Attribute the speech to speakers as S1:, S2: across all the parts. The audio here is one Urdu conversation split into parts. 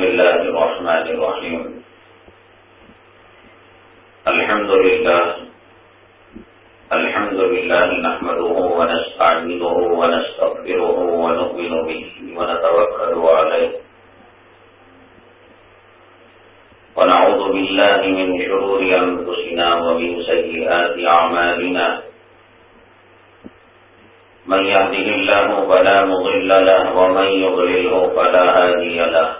S1: بسم الله الرحمن الرحيم الحمد لله الحمد لله نحمده ونستعينه ونستغفره ونؤمن به ونتوكل عليه ونعوذ بالله من شرور أنفسنا ومن سيئات أعمالنا من يهده الله فلا مضل له ومن يضلله فلا هادي له.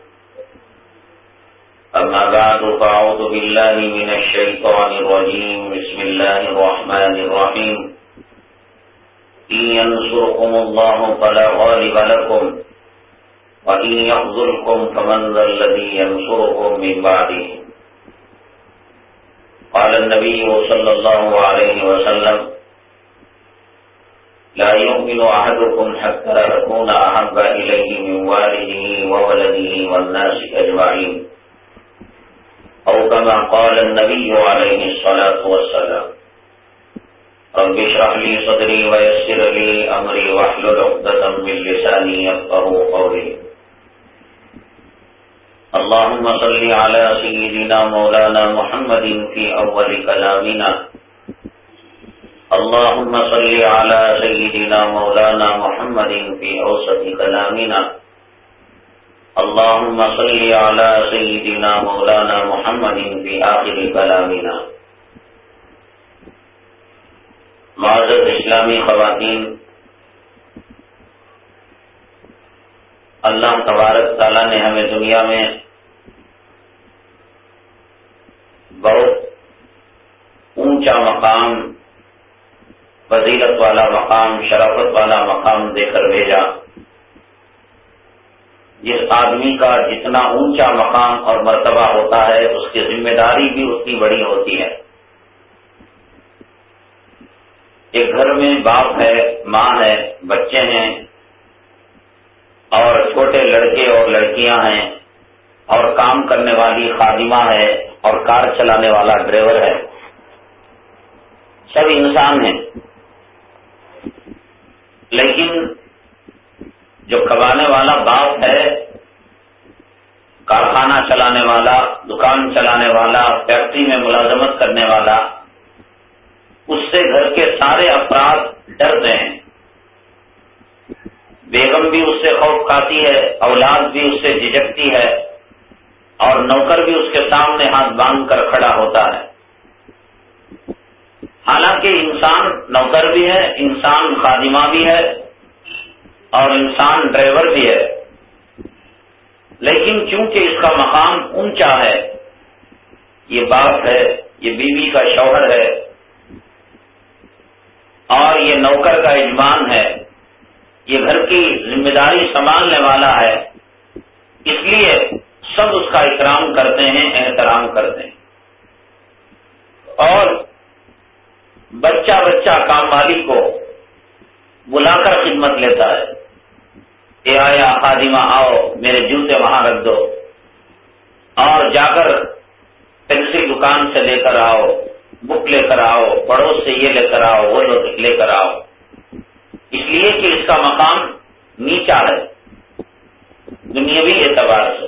S1: أما بعد فأعوذ بالله من الشيطان الرجيم. بسم الله الرحمن الرحيم. إن ينصركم الله فلا غالب لكم وإن يخذلكم فمن ذا الذي ينصركم من بعده. قال النبي صلى الله عليه وسلم لا يؤمن أحدكم حتى أكون أحب إليه من والده وولده والناس أجمعين. أو كما قال النبي عليه الصلاة والسلام. رب اشرح لي صدري ويسر لي أمري واحلل عقدة من لساني يفقهوا قولي اللهم صل على سيدنا مولانا محمد في أول كلامنا اللهم صل على سيدنا مولانا محمد في أوسط كلامنا اللهم صل على سيدنا مولانا محمد في آخر كلامنا. معذر اسلامی خواتین، اللہ تبارک تعالیٰ نے ہمیں دنیا میں بہت اونچا مقام، فضیلت والا مقام، شرافت والا مقام دے کر بھیجا۔ جس آدمی کا جتنا اونچا مقام اور مرتبہ ہوتا ہے، اس کی ذمہ داری بھی اتنی بڑی ہوتی ہے۔ ایک گھر میں باپ ہے، ماں ہے، بچے ہیں، اور چھوٹے لڑکے اور لڑکیاں ہیں، اور کام کرنے والی خادمہ ہے، اور کار چلانے والا ڈرائیور ہے۔ سب انسان ہیں۔ لیکن جو کمانے والا باپ ہے، کارخانہ چلانے والا، دکان چلانے والا، فیکٹری میں ملازمت کرنے والا، اس سے گھر کے سارے افراد ڈرتے ہیں۔ بیگم بھی اس سے خوف کھاتی ہے، اولاد بھی اس سے جھجکتی ہے، اور نوکر بھی اس کے سامنے ہاتھ باندھ کر کھڑا ہوتا ہے۔ حالانکہ انسان نوکر بھی ہے، انسان خادمہ بھی ہے اور انسان ڈرائیور بھی ہے۔ لیکن چونکہ اس کا مقام اونچا ہے، یہ باپ ہے، یہ بیوی کا شوہر ہے، اور یہ نوکر کا اجمان ہے، یہ گھر کی ذمہ داری سنبھالنے والا ہے۔ اس لیے سب اس کا احترام کرتے ہیں، احترام کرتے ہیں۔ اور بچہ بچہ کام والی کو بلا کر خدمت لیتا ہے۔ اے آیا خادمہ، آؤ، میرے جوتے وہاں رکھ دو۔ اور جا کر پینسل دکان سے لے کر آؤ، بک لے کر آؤ، پڑوس سے یہ لے کر آؤ، وہ لے کر آؤ۔ اس لیے کہ اس کا مقام نیچا ہے، دنیاوی اعتبار سے۔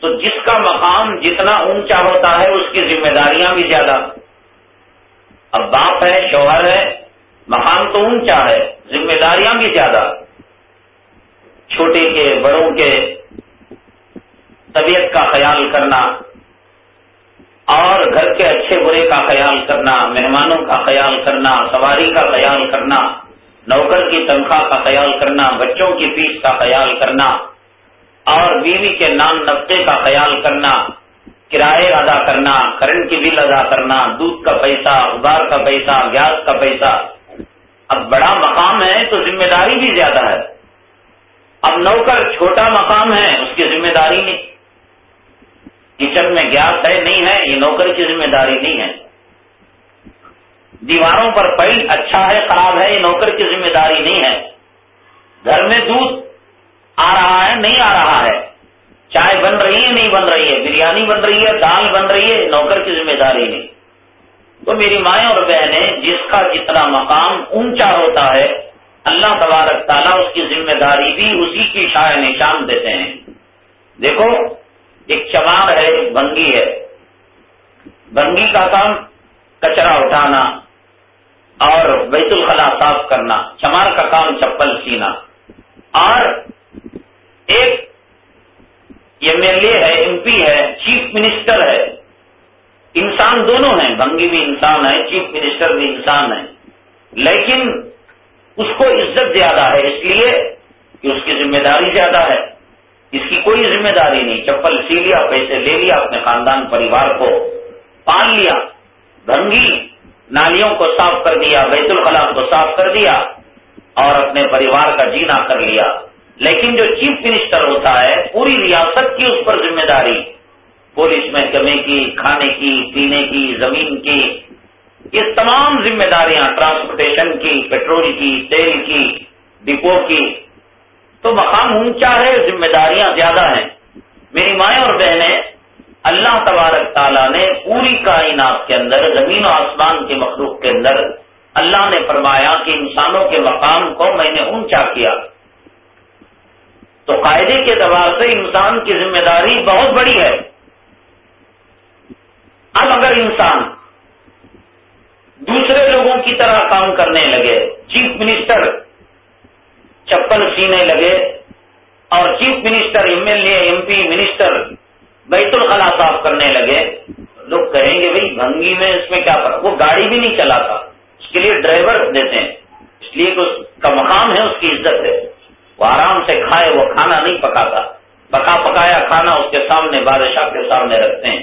S1: تو جس کا مقام جتنا اونچا ہوتا ہے، اس کی ذمہ داریاں بھی زیادہ۔ اب باپ ہے، شوہر ہے، مقام تو اونچا ہے، ذمہ داریاں بھی زیادہ۔ چھوٹے کے، بڑوں کے طبیعت کا خیال کرنا اور گھر کے اچھے برے کا خیال کرنا، مہمانوں کا خیال کرنا، سواری کا خیال کرنا، نوکر کی تنخواہ کا خیال کرنا، بچوں کی فیس کا خیال کرنا اور بیوی کے نام نفتے کا خیال کرنا، کرائے ادا کرنا، کرنٹ کی بل ادا کرنا، دودھ کا پیسہ ابار کا پیسہ، گیس کا پیسہ۔ اب بڑا مقام ہے تو ذمہ داری بھی زیادہ ہے۔ اب نوکر چھوٹا مقام ہے، اس کی ذمہ داری نہیں۔ کچن میں گیس ہے، نہیں ہے، یہ نوکر کی ذمہ داری نہیں ہے۔ دیواروں پر پینٹ اچھا ہے، خراب ہے، یہ نوکر کی ذمہ داری نہیں ہے۔ گھر میں دودھ آ رہا ہے، نہیں آ رہا ہے۔ چائے بن رہی ہے، نہیں بن رہی ہے۔ بریانی بن رہی ہے، دال بن رہی ہے، نوکر کی ذمہ داری نہیں۔ تو میری مائیں اور بہنیں، جس کا جتنا مقام اونچا ہوتا ہے اللہ تبارک تعالیٰ اس کی ذمہ داری بھی اسی کی شاع نشان دیتے ہیں۔ دیکھو، ایک چمار ہے، ایک بنگی ہے۔ بنگی کا کام کچرا اٹھانا اور بیت الخلا صاف کرنا چمار کا کام چپل سینا۔ اور ایک ایم ایل اے ہے، ایم پی ہے، چیف منسٹر ہے۔ انسان دونوں ہیں، بنگی بھی انسان ہے، چیف منسٹر بھی انسان ہے۔ لیکن اس کو عزت زیادہ ہے، اس لیے کہ اس کی ذمہ داری زیادہ ہے۔ اس کی کوئی ذمہ داری نہیں۔ چپل سی لیا، پیسے لے لیا، اپنے خاندان، پریوار کو پال لیا، بھنگی نالیوں کو صاف کر دیا، بیت الخلا کو صاف کر دیا اور اپنے پریوار کا جینا کر لیا۔ لیکن جو چیف منسٹر ہوتا ہے، پوری ریاست کی اس پر ذمہ داری۔ پولیس محکمے کی، کھانے کی، پینے کی، زمین کی یہ تمام ذمہ داریاں ٹرانسپورٹیشن کی پیٹرول کی، تیل کی ڈپو کی۔ تو مقام اونچا ہے، ذمہ داریاں زیادہ ہیں۔ میری مائیں اور بہنیں، اللہ تبارک تعالیٰ نے پوری کائنات کے اندر، زمین و آسمان کے مخلوق کے اندر، اللہ نے فرمایا کہ انسانوں کے مقام کو میں نے اونچا کیا۔ تو قاعدے کے اعتبار سے انسان کی ذمہ داری بہت بڑی ہے۔ اب اگر انسان کی طرح کام کرنے لگے۔ چیف منسٹر چپل سینے لگے اور chief minister M L A, M P minister بیت الخلا صاف کرنے لگے۔ لوگ کہیں گے، بھائی، بھنگی میں اس میں کیا فرق؟ وہ گاڑی بھی نہیں چلاتا اس کے لیے ڈرائیور دیتے ہیں۔ اس لیے کہ اس کا مقام ہے، اس کی عزت ہے۔ وہ آرام سے کھائے، وہ کھانا نہیں پکاتا۔ پکا پکایا کھانا اس کے سامنے بادشاہ کے سامنے رکھتے ہیں۔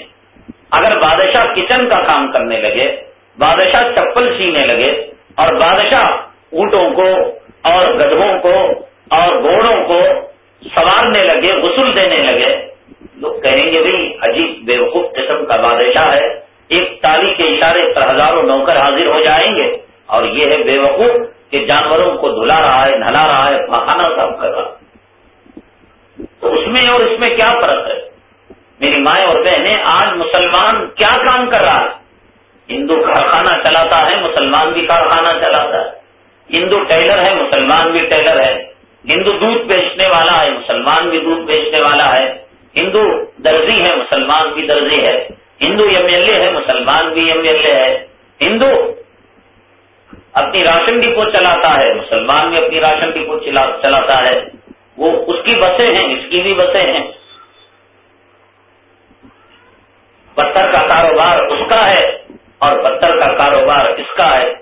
S1: اگر بادشاہ کچن کا کام کرنے لگے بادشاہ چپل سینے لگے اور بادشاہ اونٹوں کو اور گدھوں کو اور گھوڑوں کو سوارنے لگے، غسل دینے لگے۔ لوگ کہیں گے بھائی عجیب بے وقوف قسم کا بادشاہ ہے، ایک تالی کے اشارے پر ہزاروں نوکر حاضر ہو جائیں گے۔ اور یہ ہے بے وقوف کہ جانوروں کو دھلا رہا ہے نہلا رہا ہے پہانا صاف کر رہا تو اس میں اور اس میں کیا فرق ہے؟ میری مائیں اور بہنیں، آج مسلمان کیا کام کر رہا ہے؟ ہندو کارخانہ چلاتا ہے، مسلمان بھی کارخانہ چلاتا ہے۔ ہندو ٹیلر ہے، مسلمان بھی ٹیلر ہے۔ ہندو دودھ بیچنے والا ہے، مسلمان بھی دودھ بیچنے والا ہے۔ ہندو درزی ہے، مسلمان بھی درزی ہے۔ ہندو ایم ایل اے ہے، مسلمان بھی ایم ایل اے ہے۔ ہندو اپنی راشن ڈپو چلاتا ہے، مسلمان بھی اپنی راشن ڈپو چلاتا ہے۔ وہ اس کی بسیں ہیں، اس کی بھی بسیں ہیں۔ پتھر کا کاروبار اس کا ہے۔ اور پتھر کا کاروبار اس کا ہے۔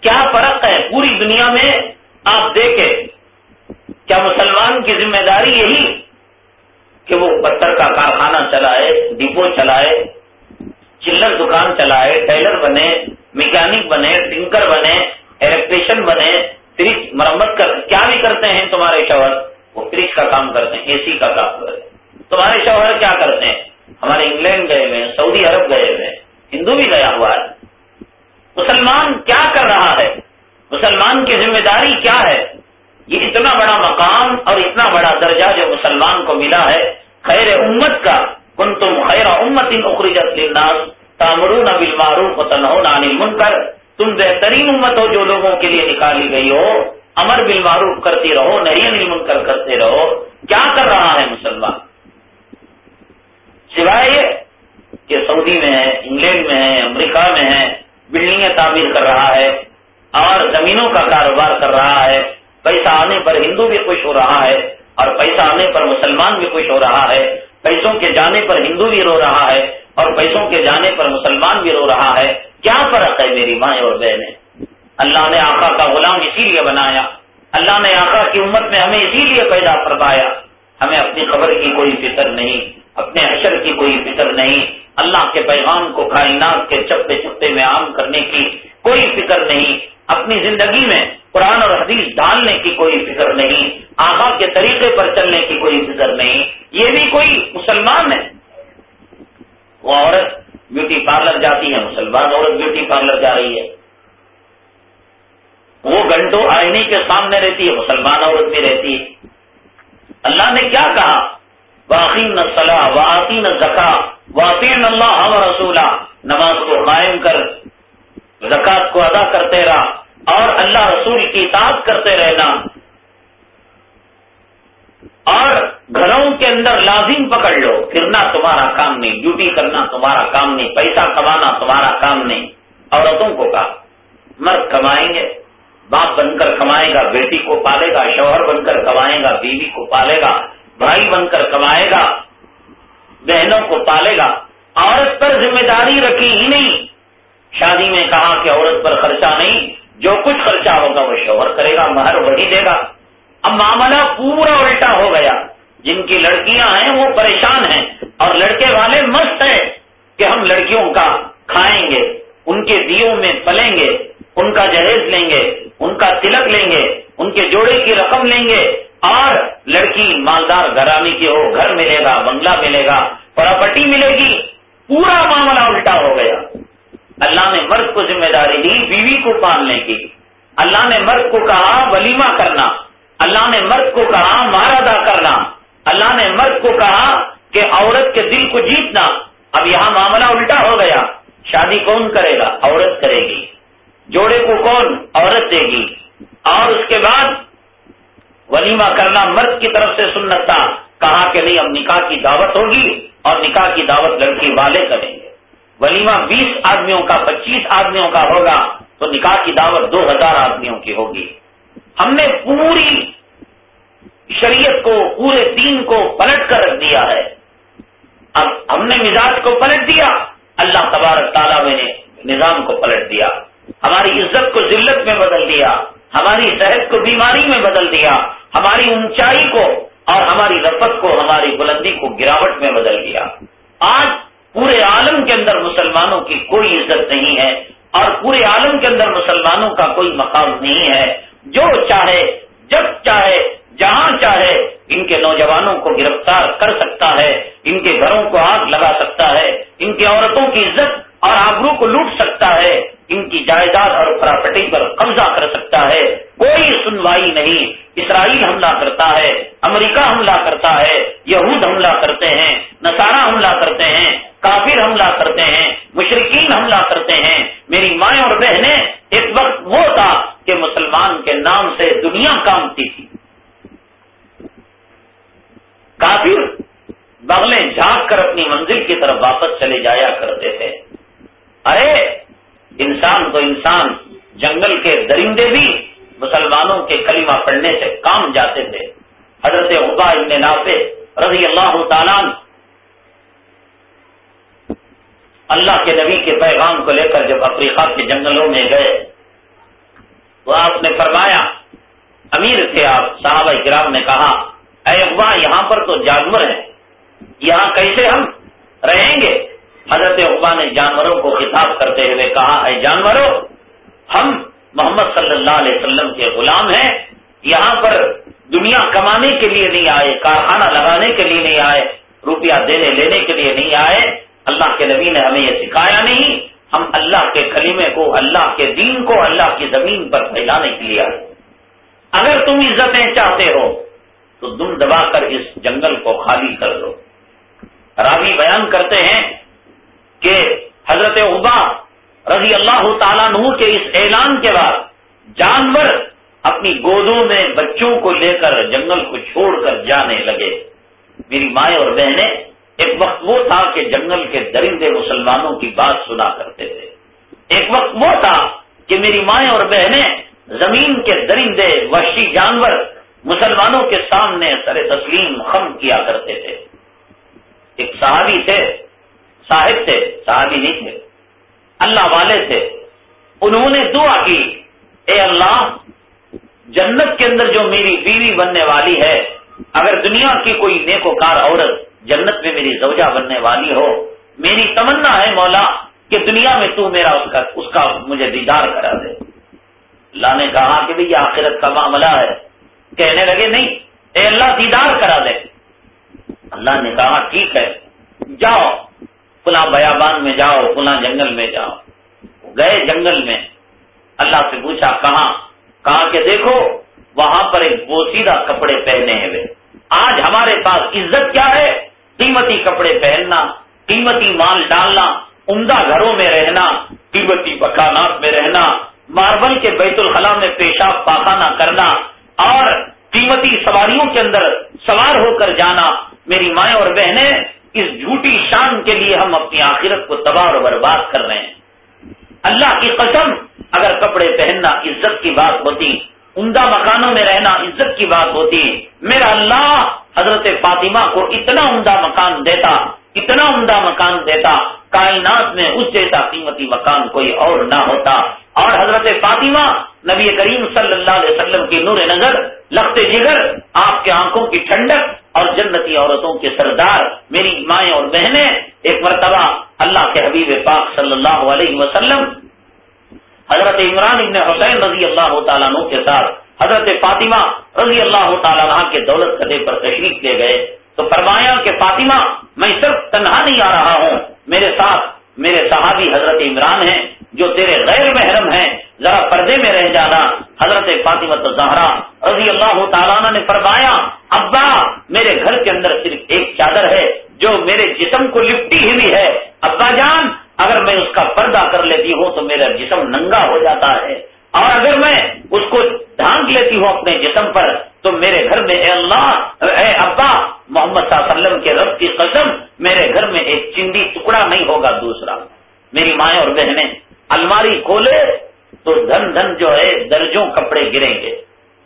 S1: کیا فرق ہے پوری دنیا میں؟ آپ دیکھیں۔ کیا مسلمان کی ذمہ داری یہی کہ وہ پتھر کا کارخانہ چلائے، ڈپو چلائے، چلر دکان چلائے، ٹیلر بنے، میکینک بنے، ٹنکر بنے الیکٹریشن بنے، فریج مرمت کر کیا بھی کرتے ہیں تمہارے شوہر؟ وہ فریج کا کام کرتے ہیں، اے سی کا کام کرتے ہیں۔ تمہارے شوہر کیا کرتے ہیں؟ ہمارے انگلینڈ گئے ہوئے ہیں، سعودی عرب گئے ہوئے ہیں۔ ہندو بھی گیا ہوا ہے۔ مسلمان کیا کر رہا ہے؟ مسلمان کی ذمہ داری کیا ہے؟ یہ اتنا بڑا مقام اور اتنا بڑا درجہ جو مسلمان کو ملا ہے، خیر امت کا۔ کن تم خیر امت ان اخرجت للناس تامرون بالمعروف وتنهون عن المنکر۔ تم بہترین امت ہو جو لوگوں کے لیے نکالی گئی ہو۔ امر بالمعروف کرتی رہو نہیں انل منکر کرتے رہو۔ کیا کر رہا ہے مسلمان؟ سوائے کہ سعودی میں ہے، انگلینڈ میں ہے، امریکہ میں ہے، بلڈنگیں تعمیر کر رہا ہے اور زمینوں کا کاروبار کر رہا ہے۔ پیسہ آنے پر ہندو بھی خوش ہو رہا ہے اور پیسہ آنے پر مسلمان بھی خوش ہو رہا ہے۔ پیسوں کے جانے پر ہندو بھی رو رہا ہے اور پیسوں کے جانے پر مسلمان بھی رو رہا ہے۔ کیا فرق ہے میری مائیں اور بہنیں؟ اللہ نے آقا کا غلام اسی لیے بنایا۔ اللہ نے آقا کی امت میں ہمیں اسی لیے پیدا فرمایا۔ ہمیں اپنی خبر کی کوئی فکر نہیں۔ اپنے حشر کی کوئی فکر نہیں، اللہ کے پیغام کو کائنات کے چپے چپے میں عام کرنے کی کوئی فکر نہیں۔ اپنی زندگی میں قرآن اور حدیث ڈالنے کی کوئی فکر نہیں آخا کے طریقے پر چلنے کی کوئی فکر نہیں۔ یہ بھی کوئی مسلمان ہے۔ وہ عورت بیوٹی پارلر جاتی ہے، مسلمان عورت بیوٹی پارلر جا رہی ہے۔ وہ گھنٹوں آئینے کے سامنے رہتی ہے، مسلمان عورت بھی رہتی ہے۔ اللہ نے کیا کہا؟ واقعی نہ صلاح واقعی نہ زکا واقعی اللہ رسولہ۔ نماز کو قائم کر زکات کو ادا کرتے رہا اور اللہ رسول کی اطاعت کرتے رہنا۔ اور گھروں کے اندر لازم پکڑ لو، پھرنا تمہارا کام نہیں، ڈیوٹی کرنا تمہارا کام نہیں، پیسہ کمانا تمہارا کام نہیں۔ عورتوں کو کہا، مرد کمائیں گے، باپ بن کر کمائے گا، بیٹی کو پالے گا، شوہر بن کر کمائے گا، بیوی کو پالے گا۔ بھائی بن کر کمائے گا، بہنوں کو پالے گا، عورت پر ذمہ داری رکھی ہی نہیں۔ شادی میں کہا کہ عورت پر خرچہ نہیں، جو کچھ خرچہ ہوگا وہ شوہر کرے گا، مہر وہی دے گا۔ اب معاملہ پورا الٹا ہو گیا۔ جن کی لڑکیاں ہیں وہ پریشان ہیں، اور لڑکے والے مست ہیں کہ ہم لڑکیوں کا کھائیں گے، ان کے دیوں میں پلیں گے، ان کا جہیز لیں گے، ان کا تلک لیں گے، ان کے جوڑے کی رقم لیں گے۔ اور لڑکی مالدار گھرانے کی ہو، گھر ملے گا، بنگلہ ملے گا، پراپرٹی ملے گی، پورا معاملہ الٹا ہو گیا۔ اللہ نے مرد کو ذمہ داری دی، بیوی کو پالنے کی۔ اللہ نے مرد کو کہا، ولیمہ کرنا۔ اللہ نے مرد کو کہا مار ادا کرنا۔ اللہ نے مرد کو کہا کہ عورت کے دل کو جیتنا۔ اب یہاں معاملہ الٹا ہو گیا۔ شادی کون کرے گا؟ عورت کرے گی۔ جوڑے کو کون عورت دے گی؟ اور اس کے بعد ولیمہ کرنا مرد کی طرف سے سنت تھا۔ کہا کہ نہیں، اب نکاح کی دعوت ہوگی اور نکاح کی دعوت لڑکی والے کریں گے۔ ولیمہ بیس آدمیوں کا، پچیس آدمیوں کا ہوگا تو نکاح کی دعوت دو ہزار آدمیوں کی ہوگی۔ ہم نے پوری شریعت کو، پورے دین کو پلٹ کر رکھ دیا ہے۔ اب ہم نے مزاج کو پلٹ دیا۔ اللہ تبارک تعالیٰ میں نے نظام کو پلٹ دیا۔ ہماری عزت کو ذلت میں بدل دیا۔ ہماری صحت کو بیماری میں بدل دیا۔ ہماری اونچائی کو اور ہماری رفت کو، ہماری بلندی کو گراوٹ میں بدل دیا آج پورے عالم کے اندر مسلمانوں کی کوئی عزت نہیں ہے اور پورے عالم کے اندر مسلمانوں کا کوئی مقام نہیں ہے۔ جو چاہے، جب چاہے، جہاں چاہے، ان کے نوجوانوں کو گرفتار کر سکتا ہے، ان کے گھروں کو آگ لگا سکتا ہے، ان کی عورتوں کی عزت اور آبرو کو لوٹ سکتا ہے۔ ان کی جائیداد اور پراپرٹی پر قبضہ کر سکتا ہے۔ کوئی سنوائی نہیں۔ اسرائیل حملہ کرتا ہے، امریکہ حملہ کرتا ہے، یہود حملہ کرتے ہیں نسارا حملہ کرتے ہیں، کافر حملہ کرتے ہیں مشرقین حملہ کرتے ہیں۔ میری مائیں اور بہنیں، ایک وقت وہ تھا کہ مسلمان کے نام سے دنیا کامتی تھی۔ کافر بغلیں جھانک کر اپنی منزل کی طرف واپس چلے جایا کرتے تھے۔ ارے انسان تو انسان، جنگل کے درندے بھی مسلمانوں کے کلمہ پڑھنے سے کام جاتے تھے۔ حضرت عبا ابن نافع رضی اللہ تعالیٰ اللہ کے نبی کے پیغام کو لے کر جب افریقہ کے جنگلوں میں گئے، تو آپ نے فرمایا، امیر تھے آپ، صحابہ کرام نے کہا، اے اقبا یہاں پر تو جانور ہیں، یہاں کیسے ہم رہیں گے؟ حضرت اقبا نے جانوروں کو خطاب کرتے ہوئے کہا، اے جانوروں، ہم محمد صلی اللہ علیہ وسلم کے غلام ہیں، یہاں پر دنیا کمانے کے لیے نہیں آئے، کارخانہ لگانے کے لیے نہیں آئے، روپیہ دینے لینے کے لیے نہیں آئے، اللہ کے نبی نے ہمیں یہ سکھایا نہیں، ہم اللہ کے کلیمے کو، اللہ کے دین کو، اللہ کی زمین پر پھیلانے کے لیے آئے. اگر تم عزتیں چاہتے ہو، تو دم دبا کر اس جنگل کو خالی کر دو۔ راوی بیان کرتے ہیں کہ حضرت عبا رضی اللہ تعالیٰ نور کے اس اعلان کے بعد جانور اپنی گودوں میں بچوں کو لے کر جنگل کو چھوڑ کر جانے لگے۔ میری مائیں اور بہنیں ایک وقت وہ تھا کہ جنگل کے درندے مسلمانوں کی بات سنا کرتے تھے۔ ایک وقت وہ تھا کہ میری مائیں اور بہنیں زمین کے درندے وحشی جانور مسلمانوں کے سامنے سر تسلیم خم کیا کرتے تھے۔ ایک صحابی تھے صاحب تھے، صحابی نہیں تھے، اللہ والے تھے۔ انہوں نے دعا کی، اے اللہ، جنت کے اندر جو میری بیوی بننے والی ہے، اگر دنیا کی کوئی نیکوکار عورت جنت میں میری زوجہ بننے والی ہو، میری تمنا ہے مولا کہ دنیا میں تو میرا اس کا اس کا مجھے دیدار کرا دے۔ اللہ نے کہا کہ بھئی آخرت کا معاملہ ہے۔ کہنے لگے، نہیں، اے اللہ دیدار کرا دے۔ اللہ نے کہا، ٹھیک ہے، جاؤ۔ فلاں بیابان میں جاؤ فلاں جنگل میں جاؤ۔ گئے جنگل میں۔ اللہ سے پوچھا، کہاں؟ کہاں کہ دیکھو، وہاں پر ایک بوسیدہ کپڑے پہنے ہوئے۔ آج ہمارے پاس عزت کیا ہے؟ قیمتی کپڑے پہننا، قیمتی مال ڈالنا، عمدہ گھروں میں رہنا، قیمتی مکانات میں رہنا، ماربل کے بیت الخلا میں پیشاب پاخانہ کرنا، اور قیمتی سواریوں کے اندر سوار ہو کر جانا۔ میری مائیں اور بہنیں اس جھوٹی شان کے لیے ہم اپنی آخرت کو تباہ اور برباد کر رہے ہیں۔ اللہ کی قسم، اگر کپڑے پہننا عزت کی بات ہوتی، عمدہ مکانوں میں رہنا عزت کی بات ہوتی، میرا اللہ حضرت فاطمہ کو اتنا عمدہ مکان دیتا، اتنا عمدہ مکان دیتا، کائنات میں اس جیسا قیمتی مکان کوئی اور نہ ہوتا۔ اور حضرت فاطمہ، نبی کریم صلی اللہ علیہ وسلم کی نور نظر، لخت جگر، آپ کے آنکھوں کی ٹھنڈک اور جنتی عورتوں کے سردار، میری مائیں اور بہنیں، ایک مرتبہ اللہ کے حبیب پاک صلی اللہ علیہ وسلم، حضرت عمران ابن حسین رضی اللہ تعالیٰ عنہ کے ساتھ، حضرت فاطمہ رضی اللہ تعالیٰ عنہ کے دولت قدے پر تشریف لے گئے۔ تو فرمایا کہ فاطمہ، میں صرف تنہا نہیں آ رہا ہوں، میرے ساتھ میرے صحابی حضرت عمران ہیں جو تیرے غیر محرم ہیں۔ ذرا پردے میں رہ جانا۔ حضرت فاطمہ زہرا رضی اللہ تعالیٰ نے فرمایا، ابا، میرے گھر کے اندر صرف ایک چادر ہے جو میرے جسم کو لپٹی ہوئی ہے۔ ابا جان، اگر میں اس کا پردہ کر لیتی ہوں تو میرا جسم ننگا ہو جاتا ہے۔ اور اگر میں اس کو ڈھانک لیتی ہوں اپنے جسم پر، تو میرے گھر میں اے اللہ، اے ابا، محمد صلی اللہ علیہ وسلم کے رب کی قسم، میرے گھر میں ایک چنڈی ٹکڑا نہیں ہوگا دوسرا۔ میری مائیں اور بہنیں، الماری کھولے تو دھن دھن جو ہے درجوں کپڑے گریں گے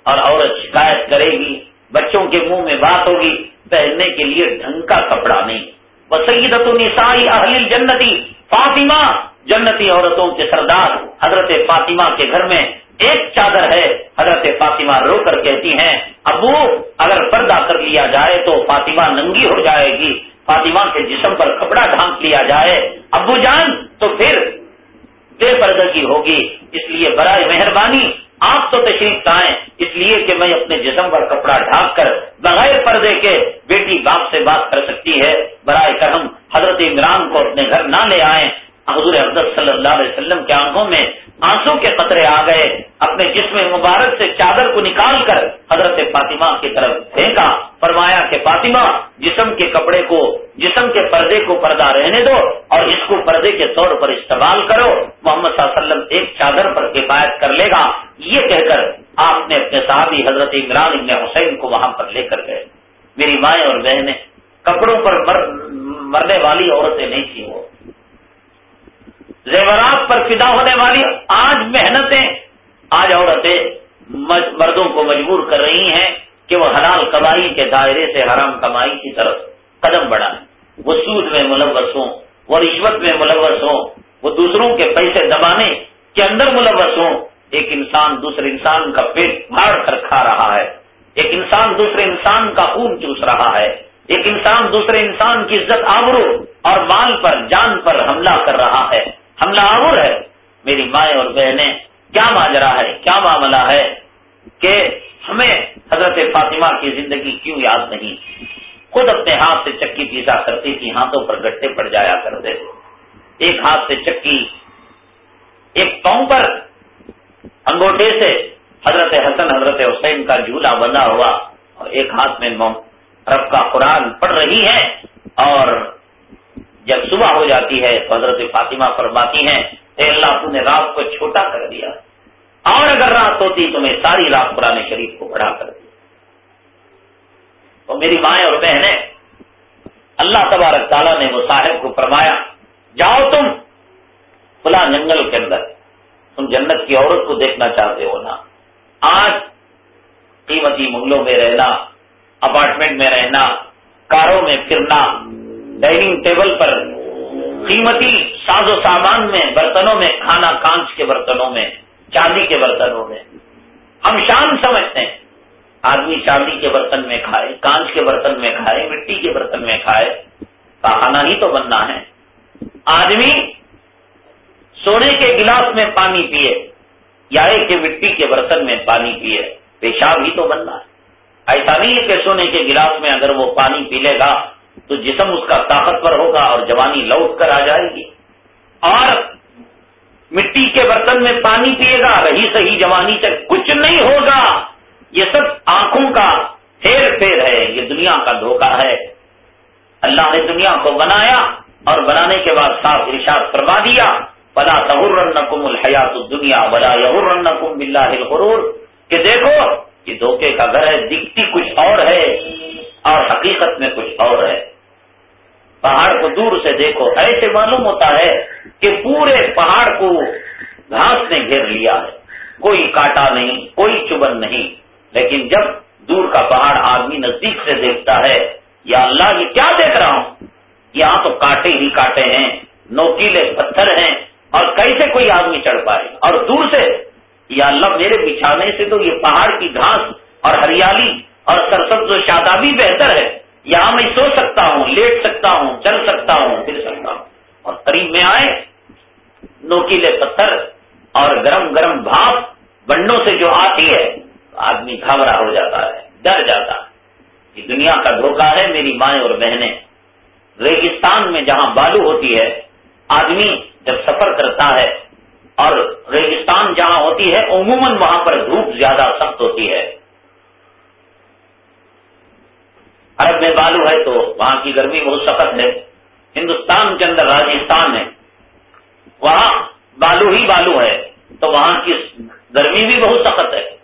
S1: اور عورت شکایت کرے گی، بچوں کے منہ میں بات ہوگی، پہننے کے لیے ڈھنگ کا کپڑا نہیں۔ بس نسائی اہل جنتی فاطمہ جنتی عورتوں کے سردار، حضرت فاطمہ کے گھر میں ایک چادر ہے۔ حضرت فاطمہ رو کر کہتی ہیں، ابو، اگر پردہ کر لیا جائے تو فاطمہ ننگی ہو جائے گی۔ فاطمہ کے جسم پر کپڑا ڈھانک لیا جائے۔ ابو جان، تو پھر بے پردگی ہوگی۔ اس لیے برائے مہربانی آپ تو تشریف لائیں۔ اس لیے کہ میں اپنے جسم پر کپڑا ڈھانک کر بغیر پردے کے بیٹی باپ سے بات کر سکتی ہے۔ برائے کرم حضرت عمران کو اپنے گھر نہ لے آئیں۔ حضور افضل صلی اللہ علیہ وسلم کے آنکھوں میں آنسو کے قطرے آ گئے، اپنے جسم مبارک سے چادر کو نکال کر حضرت فاطمہ کی طرف پھینکا۔ فرمایا کہ فاطمہ، جسم کے کپڑے کو، جسم کے پردے کو پردہ رہنے دو اور اس کو پردے کے طور پر استعمال کرو۔ محمد صلی اللہ علیہ وسلم ایک چادر پر کفایت کر لے گا۔ یہ کہہ کر آپ نے اپنے صحابی حضرت عمران ابن حسین کو وہاں پر لے کر گئے۔ میری مائیں اور بہنیں، کپڑوں پر مرنے والی عورتیں نہیں تھیں وہ۔ زیورات پر فدا ہونے والی آج محنتیں، آج عورتیں مردوں کو مجبور کر رہی ہیں کہ وہ حلال کمائی کے دائرے سے حرام کمائی کی طرف قدم بڑھائیں۔ وہ سود میں ملوث ہوں، وہ رشوت میں ملوث ہوں، وہ دوسروں کے پیسے دبانے کے اندر ملوث ہوں۔ ایک انسان دوسرے انسان کا پیٹ پھاڑ کر کھا رہا ہے، ایک انسان دوسرے انسان کا خون چوس رہا ہے، ایک انسان دوسرے انسان کی عزت آبرو اور مال پر، جان پر حملہ کر رہا ہے۔ حملہ آور ہے۔ میری مائیں اور بہنیں، کیا ماجرا ہے، کیا معاملہ ہے کہ ہمیں حضرت فاطمہ کی زندگی کیوں یاد نہیں؟ خود اپنے ہاتھ سے چکی پیسا کرتی تھی، ہاتھوں پر گٹے پڑ جایا کرتے ایک ہاتھ سے چکی، ایک پاؤں پر انگوٹھے سے حضرت حسن، حضرت حسین کا جھولا بنا ہوا اور ایک ہاتھ میں رب کا قرآن پڑھ رہی ہے اور جب صبح ہو جاتی ہے تو حضرت فاطمہ فرماتی ہیں، اے اللہ تو نے رات کو چھوٹا کر دیا۔ اور اگر رات ہوتی تو میں ساری رات قرآن شریف کو بڑھا کر دیا۔ تو میری مائیں اور بہنیں، اللہ تبارک تعالیٰ نے وہ صاحب کو فرمایا، جاؤ تم کھلا جنگل کے اندر۔ تم جنت کی عورت کو دیکھنا چاہتے ہو نا۔ آج قیمتی منگلوں میں رہنا، اپارٹمنٹ میں رہنا، کاروں میں پھرنا ڈائننگ ٹیبل پر قیمتی ساز و سامان میں، برتنوں میں، کھانا کانچ کے برتنوں میں، چاندی کے برتنوں میں۔ ہم شان سمجھتے ہیں۔ آدمی چاندی کے برتن میں کھائے، کانچ کے برتن میں کھائے، مٹی کے برتن میں کھائے، کہانا ہی تو بننا ہے۔ آدمی سونے کے گلاس میں پانی پیے یا کہ مٹی کے برتن میں پانی پیے، پیشاب ہی تو بننا ہے۔ ایسا نہیں ہے کہ سونے کے گلاس میں اگر وہ پانی پی لے گا تو جسم اس کا طاقتور ہوگا اور جوانی لوٹ کر آ جائے گی۔ اور مٹی کے برتن میں پانی پیے گا، رہی صحیح جوانی تک کچھ نہیں ہوگا۔ یہ سب آنکھوں کا پھیر پھیر ہے، یہ دنیا کا دھوکہ ہے۔ اللہ نے دنیا کو بنایا اور بنانے کے بعد صاف ارشاد فرما دیا۔ بلا تہر الحیات دنیا بلا یہر نقم کہ دیکھو، یہ دھوکے کا گھر ہے، دکھتی کچھ اور ہے۔ اور حقیقت میں کچھ اور ہے۔ پہاڑ کو دور سے دیکھو، ایسے معلوم ہوتا ہے کہ پورے پہاڑ کو گھاس نے گھیر لیا ہے۔ کوئی کاٹا نہیں، کوئی چبن نہیں۔ لیکن جب دور کا پہاڑ آدمی نزدیک سے دیکھتا ہے، یا اللہ، یہ کیا دیکھ رہا ہوں؟ یہاں تو کاٹے ہی کاٹے ہیں، نوکیلے پتھر ہیں، اور کیسے کوئی آدمی چڑھ پائے؟ اور دور سے، یا اللہ، میرے بچھانے سے تو یہ پہاڑ کی گھاس اور ہریالی اور سرسبز و شادابی بہتر ہے۔ یہاں میں سو سکتا ہوں، لیٹ سکتا ہوں، چل سکتا ہوں، پھر سکتا ہوں۔ اور قریب میں آئے نوکیلے پتھر اور گرم گرم بھاپ بنڈوں سے جو آتی ہے، آدمی گھبرا ہو جاتا ہے، ڈر جاتا ہے۔ یہ دنیا کا دھوکہ ہے میری مائیں اور بہنیں۔ ریگستان میں جہاں بالو ہوتی ہے، آدمی جب سفر کرتا ہے اور ریگستان جہاں ہوتی ہے، عموماً وہاں پر دھوپ زیادہ سخت ہوتی ہے۔ عرب میں بالو ہے تو وہاں کی گرمی بہت سخت ہے۔ ہندوستان کے اندر راجستھان ہے۔ وہاں بالو ہی بالو ہے۔ تو وہاں کی گرمی بھی بہت سخت ہے۔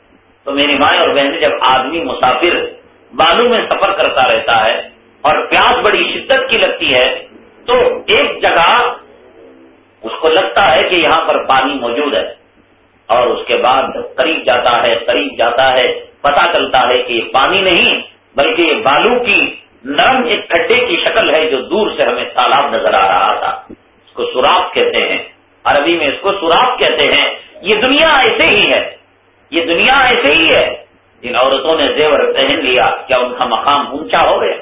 S1: تو میری مائیں اور بہنیں جب آدمی مسافر بالو میں سفر کرتا رہتا ہے اور پیاس بڑی شدت کی لگتی ہے، تو ایک جگہ اس کو لگتا ہے کہ یہاں پر پانی موجود ہے۔ اور اس کے بعد قریب جاتا ہے، قریب جاتا ہے۔ پتا چلتا ہے کہ یہ پانی نہیں بلکہ یہ بالو کی نرم ایک کھڈے کی شکل ہے جو دور سے ہمیں تالاب نظر آ رہا تھا۔ اس کو سوراخ کہتے ہیں۔ عربی میں اس کو سوراخ کہتے ہیں۔ یہ دنیا ایسے ہی ہے۔ یہ دنیا ایسے ہی ہے۔ جن عورتوں نے زیور پہن لیا، کیا ان کا مقام اونچا ہو گئے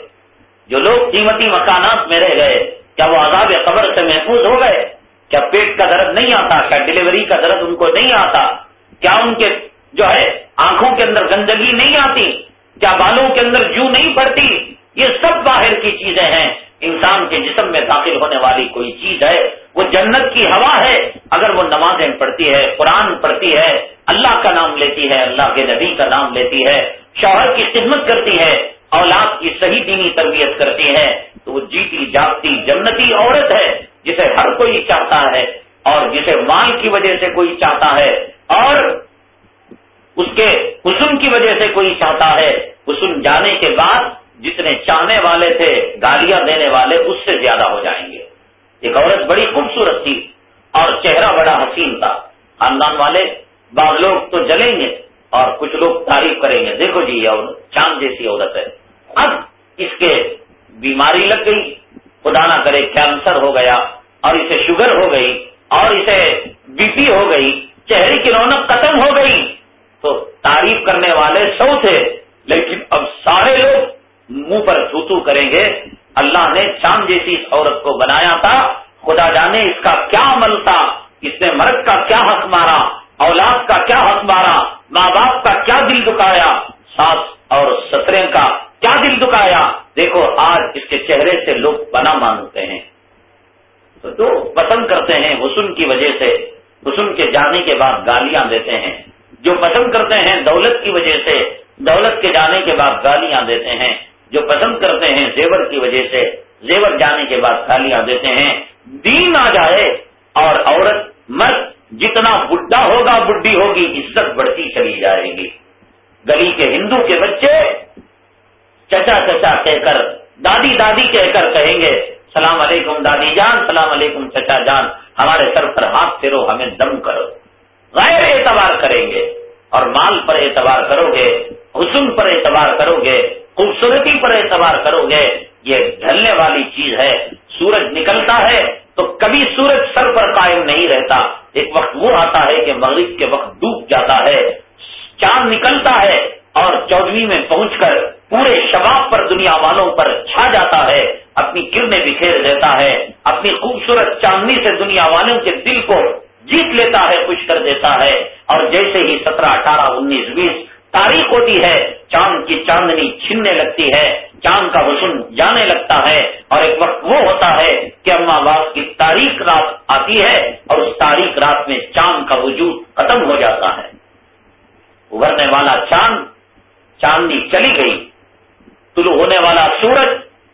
S1: جو لوگ قیمتی مکانات میں رہ گئے، کیا وہ عذاب قبر سے محفوظ ہو گئے؟ کیا پیٹ کا درد نہیں آتا؟ کیا ڈلیوری کا درد ان کو نہیں آتا؟ کیا ان کے جو ہے آنکھوں کے اندر گندگی نہیں آتی؟ کیا بالوں کے اندر جو نہیں پڑتی یہ سب باہر کی چیزیں ہیں۔ انسان کے جسم میں داخل ہونے والی کوئی چیز ہے، وہ جنت کی ہوا ہے۔ اگر وہ نمازیں پڑھتی ہے، قرآن پڑھتی ہے، اللہ کا نام لیتی ہے، اللہ کے نبی کا نام لیتی ہے، شوہر کی خدمت کرتی ہے، اولاد کی صحیح دینی تربیت کرتی ہے، تو وہ جیتی جاگتی جنتی عورت ہے، جسے ہر کوئی چاہتا ہے اور جسے مال کی وجہ سے کوئی چاہتا ہے اور اس کے حسن کی وجہ سے کوئی چاہتا ہے۔ حسن جانے کے بعد جتنے چاہنے والے تھے، گالیاں دینے والے اس سے زیادہ ہو جائیں گے۔ ایک عورت بڑی خوبصورت تھی اور چہرہ بڑا حسین تھا۔ خاندان والے بعض لوگ تو جلیں گے اور کچھ لوگ تعریف کریں گے، دیکھو جی یہ چاند جیسی عورت ہے۔ اب اس کے بیماری لگ گئی، خدا نہ کرے کینسر ہو گیا اور اسے شوگر ہو گئی اور اسے بی پی ہو گئی، چہرے کی رونق ختم ہو گئی۔ تو تعریف کرنے والے سو تھے، لیکن اب سارے لوگ منہ پر تھوتو کریں گے۔ اللہ نے چاند جیسی اس عورت کو بنایا تھا۔ خدا جانے اس کا کیا عمل تھا۔ اس نے مرد کا کیا حق مارا، اولاد کا کیا حق مارا، ماں باپ کا کیا دل دکایا ساس اور سترے کا کیا دل دکایا دیکھو، آج اس کے چہرے سے لوگ بنا مانگتے ہیں۔ تو پسند کرتے ہیں، حسن کی وجہ سے۔ حسن کے جانے کے بعد گالیاں دیتے ہیں۔ جو پسند کرتے ہیں دولت کی وجہ سے، دولت کے جانے کے بعد گالیاں دیتے ہیں۔ جو پسند کرتے ہیں زیور کی وجہ سے، زیور جانے کے بعد گالیاں دیتے ہیں۔ دین آ جائے اور عورت، مرد جتنا بڈھا ہوگا، بڈھی ہوگی، عزت بڑھتی چلی جائے گی۔ گلی کے ہندو کے بچے چچا چچا کہہ کر، دادی دادی کہہ کر کہیں گے، سلام علیکم دادی جان، سلام علیکم چچا جان، ہمارے سر پر ہاتھ پھیرو، ہمیں دم کرو۔ غیر اعتبار کریں گے اور مال پر اعتبار کرو گے، حسن پر اعتبار کرو گے، خوبصورتی پر اعتبار کرو گے، یہ ڈھلنے والی چیز ہے، سورج نکلتا ہے تو کبھی سورج سر پر قائم نہیں رہتا۔ ایک وقت وہ آتا ہے کہ مغرب کے وقت ڈوب جاتا ہے، چاند نکلتا ہے اور چودویں میں پہنچ کر پورے شباب پر دنیا والوں پر چھا جاتا ہے، اپنی کرنیں بکھیر دیتا ہے، اپنی خوبصورت چاندنی سے دنیا والوں کے دل کو جیت لیتا ہے، خوش کر دیتا ہے۔ اور جیسے ہی سترہ، اٹھارہ، انیس، بیس تاریخ ہوتی ہے، چاند کی چاندنی چھننے لگتی ہے، چاند کا حسن جانے لگتا ہے۔ اور ایک وقت وہ ہوتا ہے کہ اما باپ کی تاریخ رات آتی ہے اور اس تاریخ رات میں چاند کا وجود ختم ہو جاتا ہے۔ ابھرنے والا چاند چاندنی چلی گئی۔ طلوع ہونے والا سورج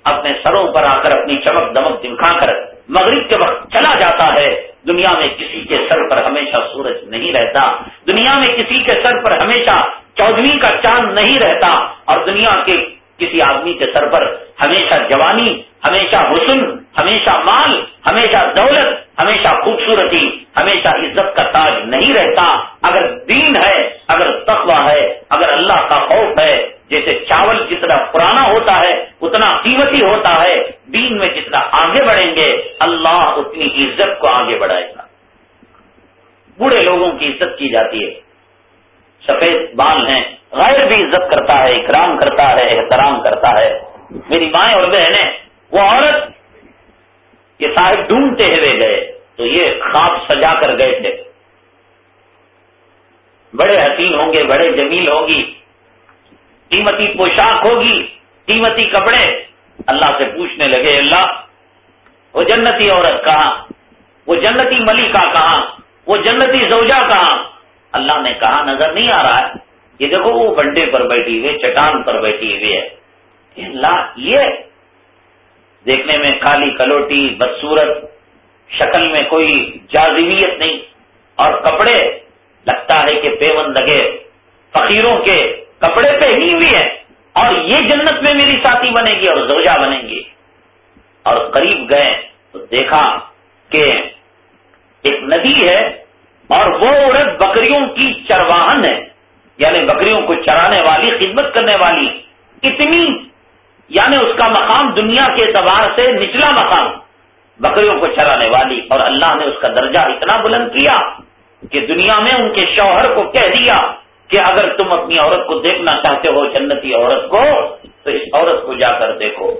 S1: اپنے سروں پر آ کر اپنی چمک دمک دکھا کر مغرب کے وقت چلا جاتا ہے۔ دنیا میں کسی کے سر پر ہمیشہ سورج نہیں رہتا، دنیا میں کسی کے سر پر ہمیشہ چودہویں کا چاند نہیں رہتا، اور دنیا کے کسی آدمی کے سر پر ہمیشہ جوانی، ہمیشہ حسن، ہمیشہ مال، ہمیشہ دولت، ہمیشہ خوبصورتی، ہمیشہ عزت کا تاج نہیں رہتا۔ اگر دین ہے، اگر تقوی ہے، اگر اللہ کا خوف ہے جیسے چاول جتنا پرانا ہوتا ہے، اتنا قیمتی ہوتا ہے، دین میں جتنا آگے بڑھیں گے، اللہ اتنی عزت کو آگے بڑھائے گا۔ بوڑھے لوگوں کی عزت کی جاتی ہے۔ سفید بال ہیں، غیر بھی عزت کرتا ہے، اکرام کرتا ہے، احترام کرتا ہے۔ میری مائیں اور بہنیں، وہ عورت یہ صاحب ڈھونڈتے ہوئے گئے، تو یہ خواب سجا کر گئے تھے۔ بڑے حسین ہوں گے، بڑے جمیل ہوگی قیمتی پوشاک ہوگی، قیمتی کپڑے۔ اللہ سے پوچھنے لگے اللہ، وہ جنتی عورت کہاں؟ وہ جنتی ملکہ کہاں؟ وہ جنتی زوجہ کہاں؟ اللہ نے کہا، نظر نہیں آ رہا ہے۔ یہ دیکھو، وہ بنڈے پر بیٹھی ہوئی چٹان پر بیٹھی ہوئی ہے۔ اللہ، یہ دیکھنے میں کالی کلوٹی بدسورت شکل میں کوئی جازویت نہیں۔ اور کپڑے، لگتا ہے کہ پیون لگے۔ فقیروں کے کپڑے پہنی ہوئی ہے اور یہ جنت میں میری ساتھی بنے گی اور زوجہ بنے گی۔ اور قریب گئے تو دیکھا کہ ایک ندی ہے اور وہ عورت بکریوں کی چرواہن ہے یعنی بکریوں کو چرانے والی، خدمت کرنے والی۔ اتنی یعنی اس کا مقام دنیا کے اعتبار سے نچلا مقام، بکریوں کو چرانے والی۔ اور اللہ نے اس کا درجہ اتنا بلند کیا کہ دنیا میں ان کے شوہر کو کہہ دیا کہ اگر تم اپنی عورت کو دیکھنا چاہتے ہو، جنتی عورت کو، تو اس عورت کو جا کر دیکھو۔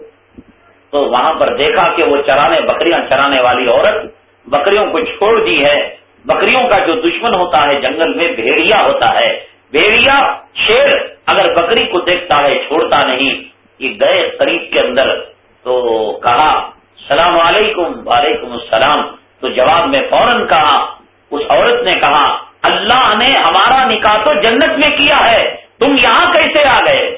S1: تو وہاں پر دیکھا کہ وہ چرانے، بکریاں چرانے والی عورت بکریوں کو چھوڑ دی ہے۔ بکریوں کا جو دشمن ہوتا ہے، جنگل میں بھیڑیا ہوتا ہے۔ بھیڑیا، شیر اگر بکری کو دیکھتا ہے، چھوڑتا نہیں۔ یہ گئے قریب کے اندر۔ تو کہا، السلام علیکم، وعلیکم السلام۔ تو جواب میں فوراً کہا، اس عورت نے کہا اللہ نے ہمارا نکاح تو جنت میں کیا ہے؟ تم یہاں کیسے آ گئے؟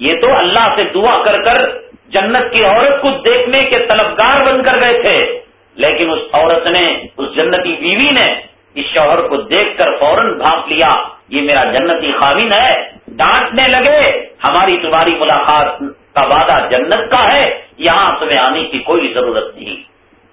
S1: یہ تو اللہ سے دعا کر کر جنت کی عورت کو دیکھنے کے طلبگار بن کر گئے تھے۔ لیکن اس عورت نے، اس جنتی بیوی نے اس شوہر کو دیکھ کر فوراً بھانپ لیا۔ یہ میرا جنتی خاوین ہے۔ ڈانٹنے لگے، ہماری تمہاری ملاقات کا وعدہ جنت کا ہے۔ یہاں تمہیں آنے کی کوئی ضرورت نہیں۔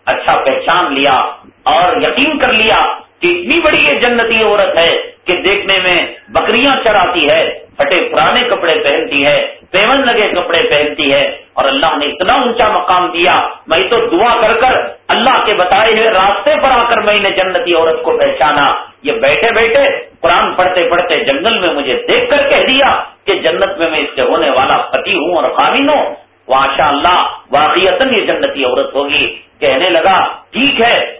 S1: اچھا پہچان لیا اور یقین کر لیا کہ اتنی بڑی یہ جنتی عورت ہے کہ دیکھنے میں بکریاں چراتی ہے، پھٹے پرانے کپڑے پہنتی ہے، پیون لگے کپڑے پہنتی ہے اور اللہ نے اتنا اونچا مقام دیا۔ میں تو دعا کر کر اللہ کے بتائے ہوئے راستے پر آ کر میں نے جنتی عورت کو پہچانا۔ یہ بیٹھے بیٹھے قرآن پڑھتے پڑھتے جنگل میں مجھے دیکھ کر کہہ دیا کہ جنت میں میں اس سے ہونے والا پتی ہوں اور خامین ہوں۔ ماشاء اللہ واقعیت یہ جنتی عورت ہوگی۔ کہنے لگا، ٹھیک ہے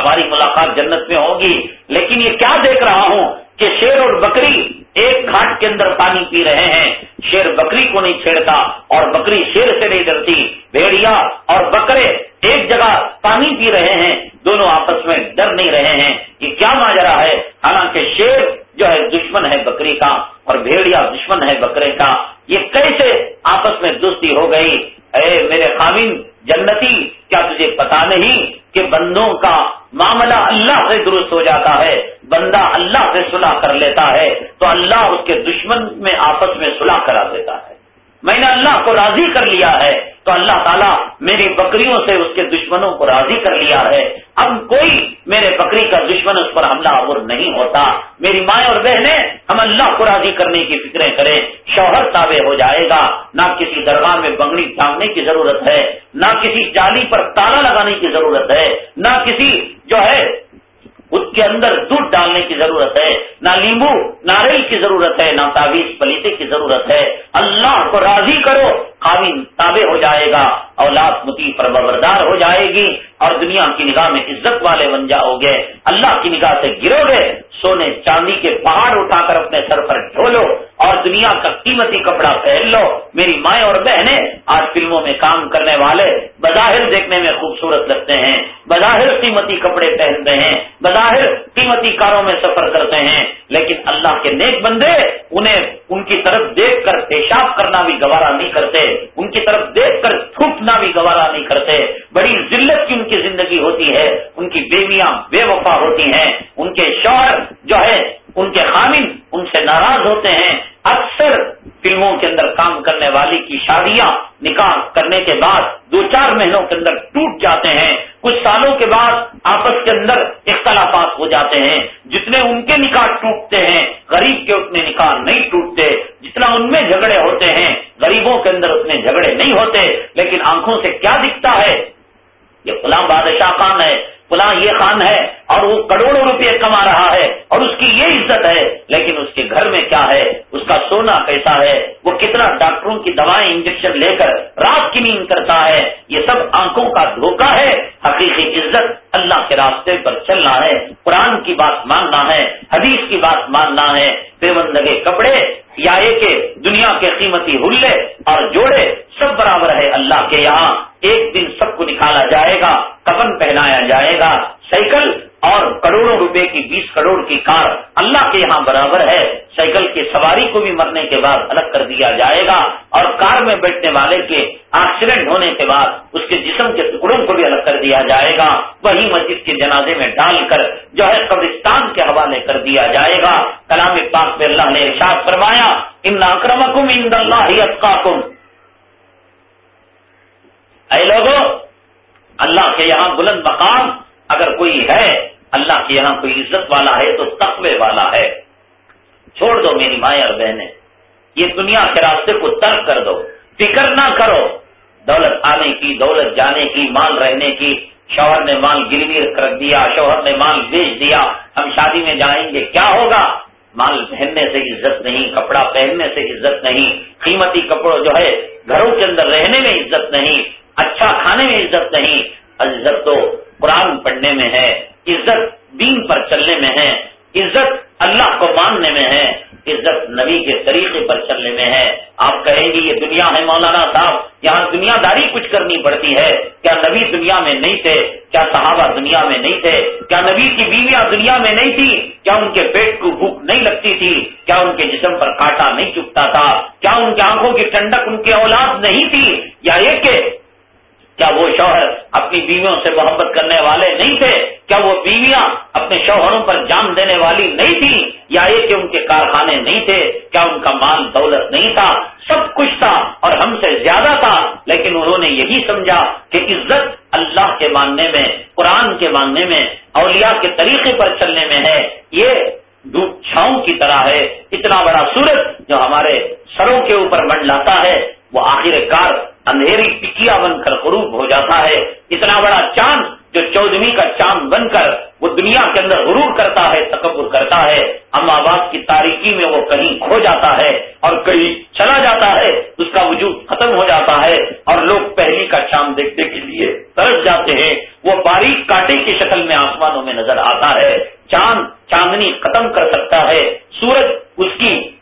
S1: ہماری ملاقات جنت میں ہوگی، لیکن یہ کیا دیکھ رہا ہوں کہ شیر اور بکری ایک گھاٹ کے اندر پانی پی رہے ہیں۔ شیر بکری کو نہیں چھیڑتا اور بکری شیر سے نہیں ڈرتی۔ بھیڑیا اور بکرے ایک جگہ پانی پی رہے ہیں۔ دونوں آپس میں ڈر نہیں رہے ہیں۔ یہ کیا ماجرا ہے؟ حالانکہ شیر جو ہے دشمن ہے بکری کا اور بھیڑیا دشمن ہے بکرے کا۔ یہ کیسے آپس میں دوستی ہو گئی؟ اے میرے خامین جنتی، کیا تجھے پتا نہیں کہ بندوں کا معاملہ اللہ سے درست ہو جاتا ہے، بندہ اللہ سے صلح کر لیتا ہے، تو اللہ اس کے دشمن میں، آپس میں صلح کرا دیتا ہے۔ میں نے اللہ کو راضی کر لیا ہے تو اللہ تعالیٰ میری بکریوں سے اس کے دشمنوں کو راضی کر لیا ہے۔ اب کوئی میرے بکری کا دشمن اس پر حملہ آور نہیں ہوتا۔ میری مائیں اور بہنیں ہم اللہ کو راضی کرنے کی فکریں کریں۔ شوہر تابع ہو جائے گا۔ نہ کسی درگاہ میں بنگڑی ٹانگنے کی ضرورت ہے۔ نہ کسی جالی پر تالا لگانے کی ضرورت ہے۔ نہ کسی جو ہے اس کے اندر دودھ ڈالنے کی ضرورت ہے، نہ لیمبو ناریل کی ضرورت ہے، نہ تعویذ پلیتے کی ضرورت ہے۔ اللہ کو راضی کرو۔ قابل تابع ہو جائے گا، اولاد متی پر ببردار ہو جائے گی اور دنیا کی نگاہ میں عزت والے بن جاؤ گے۔ اللہ کی نگاہ سے گرو گے۔ سونے چاندی کے پہاڑ اٹھا کر اپنے سر پر ڈھولو اور دنیا کا قیمتی کپڑا پہن لو۔ میری مائیں اور بہنیں آج فلموں میں کام کرنے والے بظاہر دیکھنے میں خوبصورت لگتے ہیں۔ بظاہر قیمتی کپڑے پہنتے ہیں۔ بظاہر قیمتی کاروں میں سفر کرتے ہیں۔ لیکن اللہ کے نیک بندے انہیں ان کی طرف دیکھ کر پیشاب کرنا بھی گوارا نہیں کرتے۔ ان کی طرف دیکھ کر تھوکنا بھی گوارا نہیں کرتے۔ بڑی ذلت کی ان کی زندگی ہوتی ہے۔ ان کی بیویاں بے وفا ہوتی ہیں۔ ان کے شوہر جو ہے، ان کے خامن ان سے ناراض ہوتے ہیں۔ اکثر فلموں کے اندر کام کرنے والی کی شادیاں نکاح کرنے کے بعد دو چار مہینوں کے اندر ٹوٹ جاتے ہیں۔ کچھ سالوں کے بعد آپس کے اندر اختلافات ہو جاتے ہیں۔ جتنے ان کے نکاح ٹوٹتے ہیں، غریب کے اتنے نکاح نہیں ٹوٹتے۔ جتنا ان میں جھگڑے ہوتے ہیں، غریبوں کے اندر اتنے جھگڑے نہیں ہوتے لیکن آنکھوں سے کیا دکھتا ہے؟ یہ غلام بادشاہ خان ہے۔ فلاں یہ خان ہے اور وہ کروڑوں روپے کما رہا ہے اور اس کی یہ عزت ہے، لیکن اس کے گھر میں کیا ہے؟ اس کا سونا کیسا ہے؟ وہ کتنا ڈاکٹروں کی دوائیں انجیکشن لے کر رات کی نیند کرتا ہے؟ یہ سب آنکھوں کا دھوکہ ہے۔ حقیقی عزت اللہ کے راستے پر چلنا ہے۔ قرآن کی بات ماننا ہے، حدیث کی بات ماننا ہے۔ پیون لگے کپڑے یا کہ دنیا کے قیمتی ہلے اور جوڑے، سب برابر ہے اللہ کے یہاں۔ ایک دن سب کو نکالا جائے گا، کفن پہنایا جائے گا۔ سائیکل اور کروڑوں روپے کی بیس کروڑ کی کار اللہ کے یہاں برابر ہے۔ سائیکل کی سواری کو بھی مرنے کے بعد الگ کر دیا جائے گا اور کار میں بیٹھنے والے کے ایکسیڈنٹ ہونے کے بعد اس کے جسم کے ٹکڑوں کو بھی الگ کر دیا جائے گا۔ وہی مسجد کے جنازے میں ڈال کر جو ہے قبرستان کے حوالے کر دیا جائے گا۔ کلام پاک پہ اللہ نے ارشاد فرمایا، ان اکرمکم ان اللہ اے لوگوں اللہ کے یہاں بلند مقام اگر کوئی ہے، اللہ کے یہاں کوئی عزت والا ہے تو تقوی والا ہے۔ چھوڑ دو میری مائیں اور بہنیں۔ یہ دنیا کے راستے کو ترک کر دو۔ فکر نہ کرو۔ دولت آنے کی، دولت جانے کی، مال رہنے کی۔ شوہر نے مال گروی رکھ دیا، شوہر نے مال بیچ دیا۔ ہم شادی میں جائیں گے، کیا ہوگا؟ مال پہننے سے عزت نہیں، کپڑا پہننے سے عزت نہیں۔ قیمتی کپڑوں جو ہے، گھروں کے اندر رہنے میں عزت نہیں۔ اچھا کھانے میں عزت نہیں، عزت تو قرآن پڑھنے میں ہے، عزت دین پر چلنے میں ہے، عزت اللہ کو ماننے میں ہے، عزت نبی کے طریقے پر چلنے میں ہے۔ آپ کہیں گے یہ دنیا ہے مولانا صاحب، یہاں دنیا داری کچھ کرنی پڑتی ہے۔ کیا نبی دنیا میں نہیں تھے؟ کیا صحابہ دنیا میں نہیں تھے؟ کیا نبی کی بیویاں دنیا میں نہیں تھی کیا ان کے پیٹ کو بھوک نہیں لگتی تھی؟ کیا ان کے جسم پر کاٹا نہیں چکتا تھا؟ کیا ان کی آنکھوں کی ٹھنڈک ان کی اولاد نہیں تھی؟ یا ایک کہ کیا وہ شوہر اپنی بیویوں سے محبت کرنے والے نہیں تھے؟ کیا وہ بیویاں اپنے شوہروں پر جان دینے والی نہیں تھی؟ یا یہ کہ ان کے کارخانے نہیں تھے؟ کیا ان کا مال دولت نہیں تھا؟ سب کچھ تھا اور ہم سے زیادہ تھا۔ لیکن انہوں نے یہی سمجھا کہ عزت اللہ کے ماننے میں، قرآن کے ماننے میں، اولیاء کے طریقے پر چلنے میں ہے۔ یہ دھوپ چھاؤں کی طرح ہے۔ اتنا بڑا سورج جو ہمارے سروں کے اوپر منڈلاتا ہے، وہ آخر کار اندھیری ٹکیا بن کر غروب ہو جاتا ہے۔ اتنا بڑا چاند جو چودہویں کا چاند بن کر وہ دنیا کے اندر غرور کرتا ہے، تکبر کرتا ہے۔ آباد کی تاریخی میں وہ کہیں کھو جاتا ہے اور کہیں چلا جاتا ہے۔ اس کا وجود ختم ہو جاتا ہے اور لوگ پہلی کا چاند دیکھنے کے لیے ترس جاتے ہیں۔ وہ باریک کاٹے کی شکل میں آسمانوں میں نظر آتا ہے۔ چاند چاندنی ختم کر سکتا ہے۔ سورج اس کی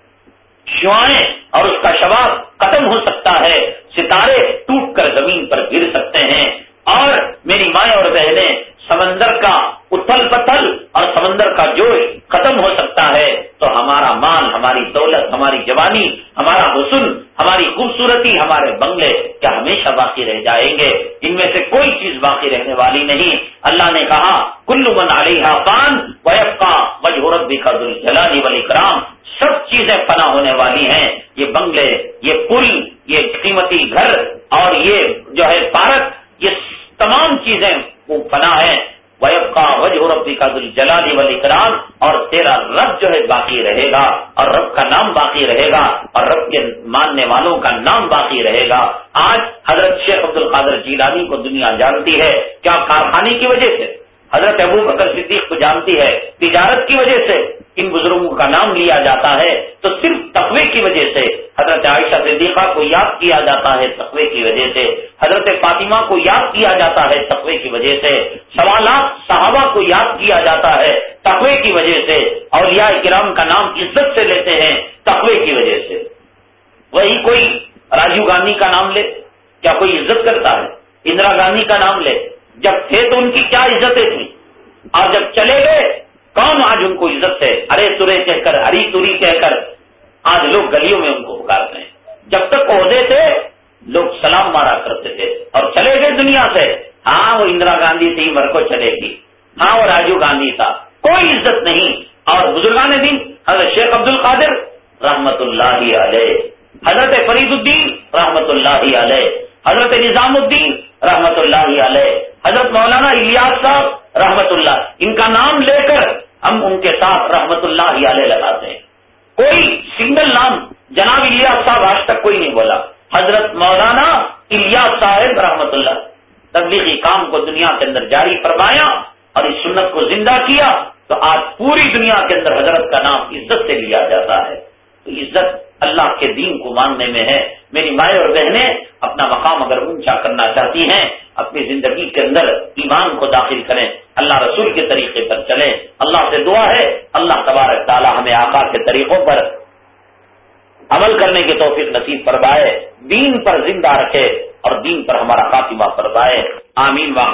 S1: شوائیں اور اس کا شباب ختم ہو سکتا ہے۔ ستارے ٹوٹ کر زمین پر گر سکتے ہیں۔ اور میری مائیں اور بہنیں سمندر کا اتل پتل اور سمندر کا جوش ختم ہو سکتا ہے۔ تو ہمارا مال، ہماری دولت، ہماری جوانی، ہمارا حسن، ہماری خوبصورتی، ہمارے بنگلے کیا ہمیشہ باقی رہ جائیں گے؟ ان میں سے باقی رہنے والی نہیں۔ اللہ نے کہا کلو من علیہ فان ویب کا مجہورت بھی کا جلانی ولی کرام سب چیزیں پناہ ہونے والی ہیں۔ یہ بنگلے، یہ پل، یہ قیمتی گھر اور یہ جو ہے پارک، یہ تمام چیزیں وہ پناہ ہیں۔ وَيَبْقَى کا رَبِّكَ ذُو الْجَلَالِ وَالْإِكْرَامِ کرام اور تیرا رب جو ہے باقی رہے گا اور رب کا نام باقی رہے گا اور رب کے ماننے والوں کا نام باقی رہے گا۔ آج حضرت شیخ عبد القادر جیلانی کو دنیا جانتی ہے کیا کارخانے کی وجہ سے؟ حضرت ابو بکر صدیق کو جانتی ہے، تجارت کی وجہ سے ان بزرگوں کا نام لیا جاتا ہے، تو صرف تقوی کی وجہ سے حضرت عائشہ صدیقہ کو یاد کیا جاتا ہے، تقوی کی وجہ سے۔ حضرت فاطمہ کو یاد کیا جاتا ہے، تقوی کی وجہ سے۔ سوالات صحابہ کو یاد کیا جاتا ہے، تقوی کی وجہ سے۔ اولیاء کرام کا نام عزت سے لیتے ہیں، تقوی کی وجہ سے۔ وہی کوئی راجیو گاندھی کا نام لے کیا کوئی عزت کرتا ہے، اندرا گاندھی کا نام لے۔ جب تھے تو ان کی کیا عزتیں تھیں؟ اور جب چلے گئے، کون آج ان کو عزت ہے؟ ارے ترے کہہ کر، ہری تری کہہ کر۔ آج لوگ گلیوں میں ان کو پکارتے ہیں۔ جب تک عہدے تھے، لوگ سلام مارا کرتے تھے۔ اور چلے گئے دنیا سے۔ ہاں وہ اندرا گاندھی تھی مر کو چلے گی۔ ہاں وہ راجیو گاندھی تھا۔ کوئی عزت نہیں۔ اور بزرگان دن حضرت شیخ عبد القادر رحمت اللہ علیہ۔ حضرت فرید الدین رحمت اللہ علیہ۔ حضرت نظام الدین رحمت اللہ علیہ، حضرت مولانا الیاس صاحب رحمت اللہ ان کا نام لے کر ہم ان کے ساتھ رحمت اللہ علیہ لگاتے ہیں۔ کوئی سنگل نام جناب الیاس صاحب آج تک کوئی نہیں بولا۔ حضرت مولانا الیاس صاحب رحمت اللہ تبلیغی کام کو دنیا کے اندر جاری فرمایا اور اس سنت کو زندہ کیا تو آج پوری دنیا کے اندر حضرت کا نام عزت سے لیا جاتا ہے۔ تو عزت اللہ کے دین کو ماننے میں ہے۔ میری مائیں اور بہنیں اپنا مقام اگر اونچا کرنا چاہتی ہیں، اپنی زندگی کے اندر ایمان کو داخل کریں، اللہ رسول کے طریقے پر چلیں۔ اللہ سے دعا ہے، اللہ تبارک تعالی ہمیں آقا کے طریقوں پر عمل کرنے کی توفیق نصیب فرمائے۔ دین پر زندہ رکھے اور دین پر ہمارا خاتمہ فرمائے۔ آمین۔ واہ